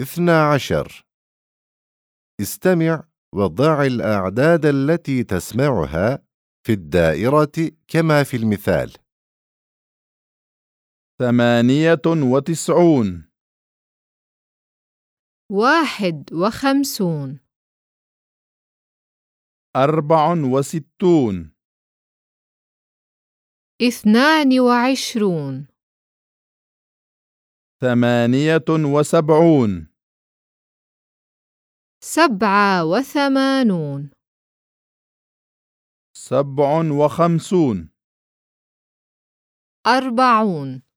اثنا عشر. استمع وضع الأعداد التي تسمعها في الدائرة كما في المثال. ثمانية وتسعون. واحد وخمسون. أربع وستون. اثنان وعشرون. ثمانية وسبعون. سبعة وثمانون. سبع وخمسون. أربعون.